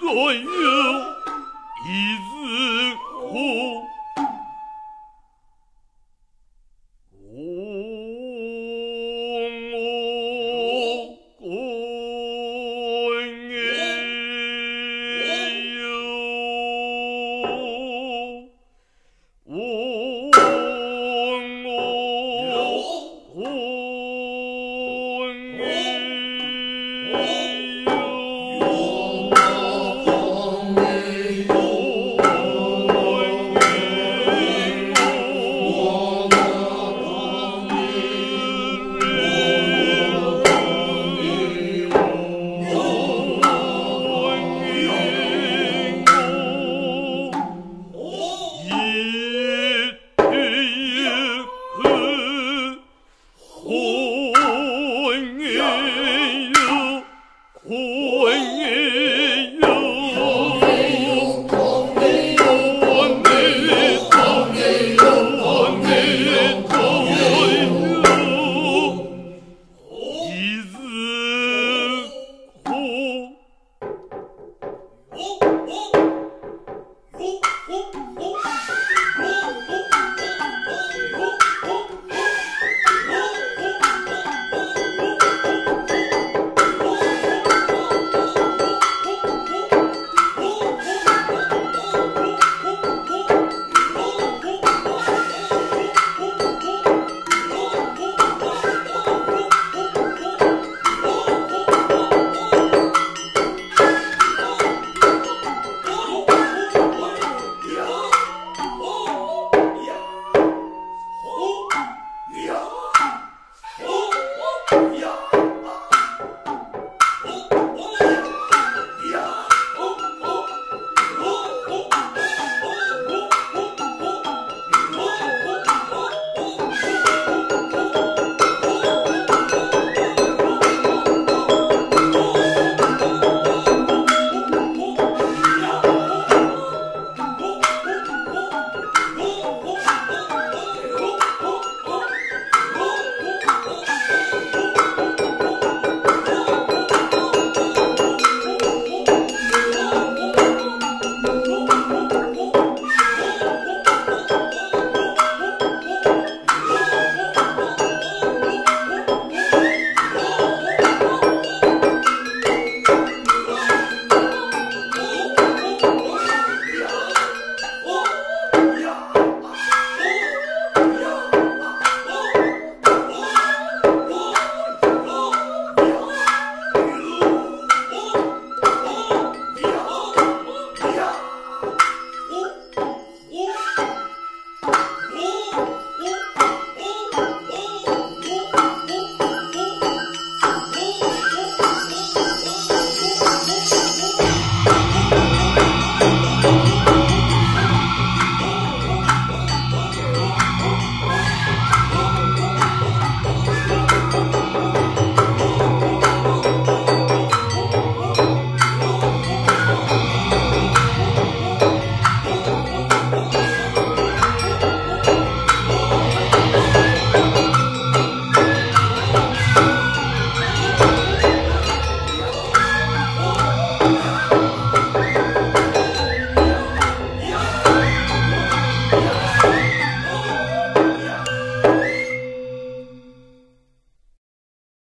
婚姻。